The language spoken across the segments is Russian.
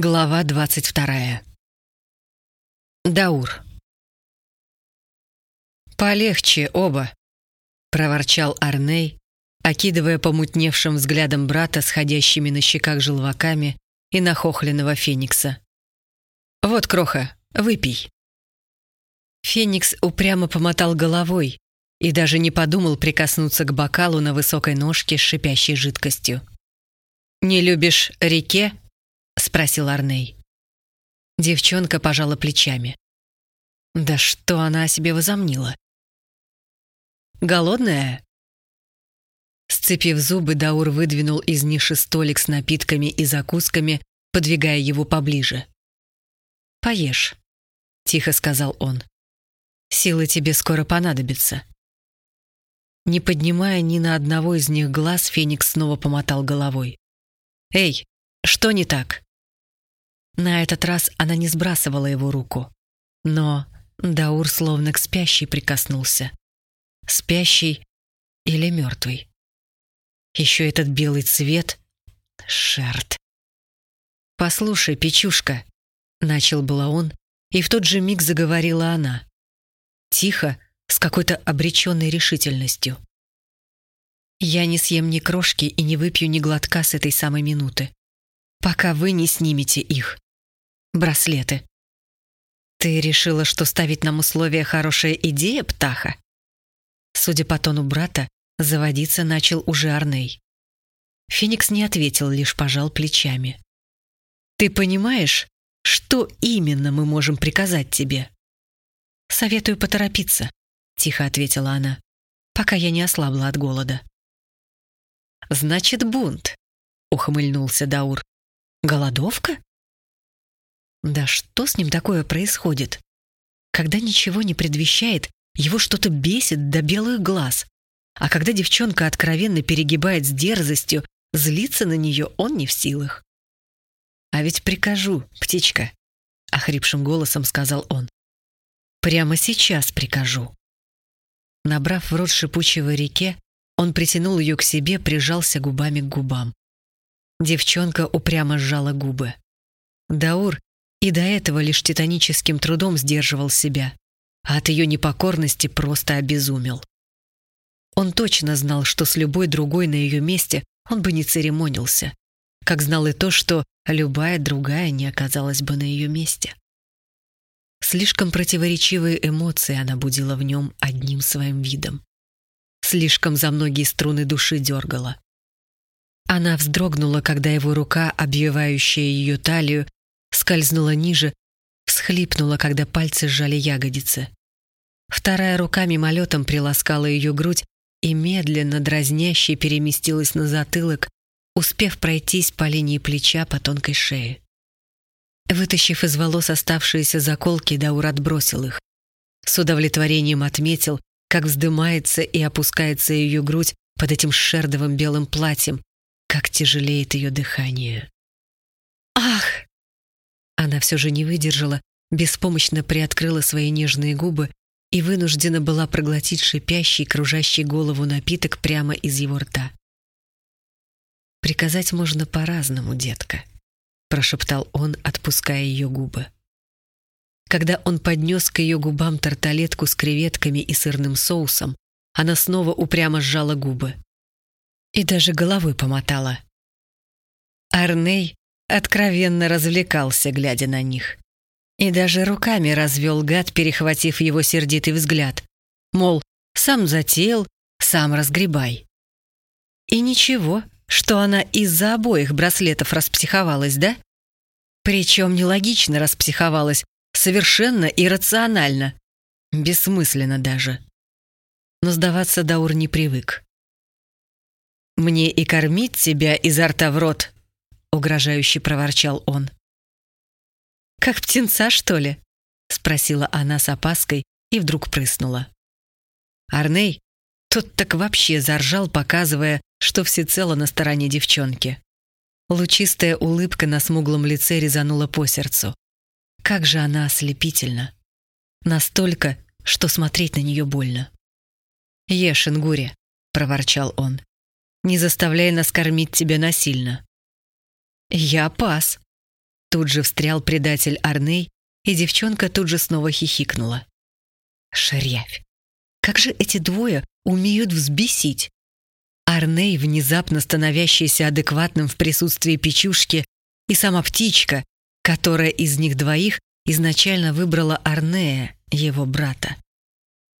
Глава двадцать вторая. Даур. «Полегче оба», — проворчал Арней, окидывая помутневшим взглядом брата, сходящими на щеках желваками и нахохленного Феникса. «Вот, Кроха, выпей». Феникс упрямо помотал головой и даже не подумал прикоснуться к бокалу на высокой ножке с шипящей жидкостью. «Не любишь реке?» — спросил Арней. Девчонка пожала плечами. Да что она о себе возомнила? «Голодная?» Сцепив зубы, Даур выдвинул из ниши столик с напитками и закусками, подвигая его поближе. «Поешь», — тихо сказал он. «Силы тебе скоро понадобятся». Не поднимая ни на одного из них глаз, Феникс снова помотал головой. «Эй, что не так?» На этот раз она не сбрасывала его руку. Но Даур словно к спящей прикоснулся. Спящий или мертвый. Еще этот белый цвет. Шерт. «Послушай, Печушка», — начал было он, и в тот же миг заговорила она. Тихо, с какой-то обреченной решительностью. «Я не съем ни крошки и не выпью ни глотка с этой самой минуты, пока вы не снимете их браслеты. Ты решила, что ставить нам условия хорошая идея, птаха? Судя по тону брата, заводиться начал уже Арней. Феникс не ответил, лишь пожал плечами. Ты понимаешь, что именно мы можем приказать тебе? Советую поторопиться, тихо ответила она, пока я не ослабла от голода. Значит, бунт, ухмыльнулся Даур. Голодовка? Да что с ним такое происходит? Когда ничего не предвещает, его что-то бесит до белых глаз. А когда девчонка откровенно перегибает с дерзостью, злиться на нее он не в силах. «А ведь прикажу, птичка», — охрипшим голосом сказал он. «Прямо сейчас прикажу». Набрав в рот шипучего реке, он притянул ее к себе, прижался губами к губам. Девчонка упрямо сжала губы. Даур, и до этого лишь титаническим трудом сдерживал себя, а от ее непокорности просто обезумел. Он точно знал, что с любой другой на ее месте он бы не церемонился, как знал и то, что любая другая не оказалась бы на ее месте. Слишком противоречивые эмоции она будила в нем одним своим видом. Слишком за многие струны души дергала. Она вздрогнула, когда его рука, обвивающая ее талию, скользнула ниже, всхлипнула, когда пальцы сжали ягодицы. Вторая рука мимолетом приласкала ее грудь и медленно, дразняще переместилась на затылок, успев пройтись по линии плеча по тонкой шее. Вытащив из волос оставшиеся заколки, Даур отбросил их. С удовлетворением отметил, как вздымается и опускается ее грудь под этим шердовым белым платьем, как тяжелеет ее дыхание. Она все же не выдержала, беспомощно приоткрыла свои нежные губы и вынуждена была проглотить шипящий, кружащий голову напиток прямо из его рта. «Приказать можно по-разному, детка», — прошептал он, отпуская ее губы. Когда он поднес к ее губам тарталетку с креветками и сырным соусом, она снова упрямо сжала губы. И даже головой помотала. Арней откровенно развлекался, глядя на них. И даже руками развел гад, перехватив его сердитый взгляд. Мол, сам затеял, сам разгребай. И ничего, что она из-за обоих браслетов распсиховалась, да? Причем нелогично распсиховалась, совершенно иррационально. Бессмысленно даже. Но сдаваться Даур не привык. «Мне и кормить тебя изо рта в рот — угрожающе проворчал он. «Как птенца, что ли?» — спросила она с опаской и вдруг прыснула. Арней, тот так вообще заржал, показывая, что всецело на стороне девчонки. Лучистая улыбка на смуглом лице резанула по сердцу. Как же она ослепительна. Настолько, что смотреть на нее больно. «Ешь, Ингури», — проворчал он. «Не заставляй нас кормить тебя насильно». «Я пас». Тут же встрял предатель Арней, и девчонка тут же снова хихикнула. Шарявь. Как же эти двое умеют взбесить? Арней, внезапно становящийся адекватным в присутствии печушки, и сама птичка, которая из них двоих изначально выбрала Арнея, его брата.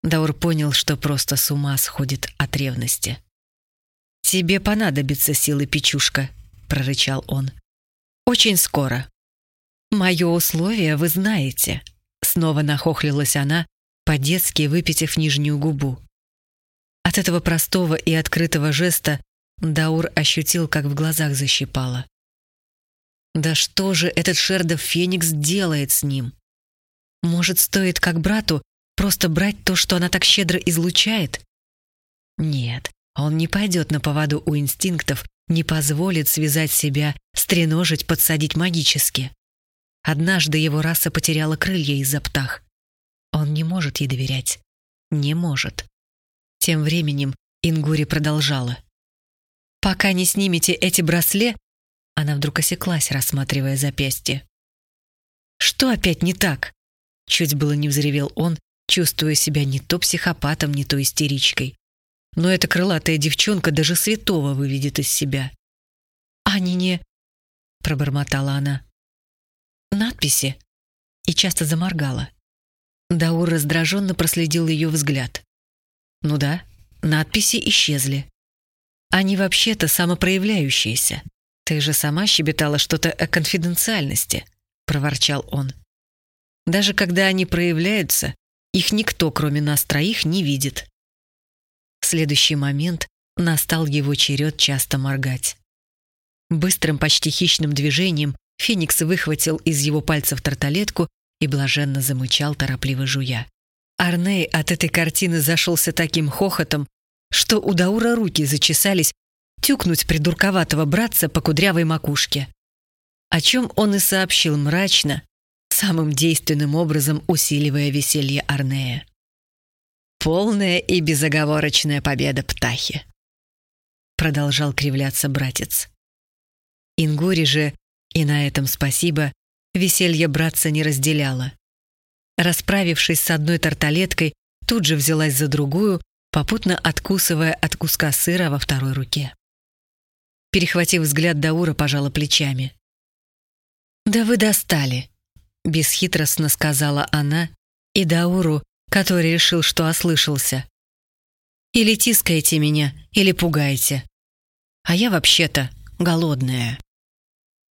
Даур понял, что просто с ума сходит от ревности. «Тебе понадобится силы, печушка», — прорычал он. «Очень скоро». «Мое условие вы знаете», — снова нахохлилась она, по-детски выпитив нижнюю губу. От этого простого и открытого жеста Даур ощутил, как в глазах защипало. Да что же этот Шердов Феникс делает с ним? Может, стоит, как брату, просто брать то, что она так щедро излучает? Нет, он не пойдет на поводу у инстинктов, не позволит связать себя, стреножить, подсадить магически. Однажды его раса потеряла крылья из-за птах. Он не может ей доверять. Не может. Тем временем Ингури продолжала. «Пока не снимете эти брасле, она вдруг осеклась, рассматривая запястье. «Что опять не так?» Чуть было не взревел он, чувствуя себя не то психопатом, не то истеричкой. Но эта крылатая девчонка даже святого выведет из себя. «Они не...» — пробормотала она. «Надписи?» И часто заморгала. Даур раздраженно проследил ее взгляд. «Ну да, надписи исчезли. Они вообще-то самопроявляющиеся. «Ты же сама щебетала что-то о конфиденциальности», — проворчал он. «Даже когда они проявляются, их никто, кроме нас троих, не видит». Следующий момент настал его черед часто моргать. Быстрым, почти хищным движением Феникс выхватил из его пальцев тарталетку и блаженно замычал, торопливо жуя. Арней от этой картины зашелся таким хохотом, что у Даура руки зачесались тюкнуть придурковатого братца по кудрявой макушке. О чем он и сообщил мрачно, самым действенным образом усиливая веселье Арнея. «Полная и безоговорочная победа Птахи», — продолжал кривляться братец. Ингури же, и на этом спасибо, веселье братца не разделяла. Расправившись с одной тарталеткой, тут же взялась за другую, попутно откусывая от куска сыра во второй руке. Перехватив взгляд Даура, пожала плечами. «Да вы достали», — бесхитростно сказала она, и Дауру, который решил, что ослышался. «Или тискаете меня, или пугаете. А я вообще-то голодная».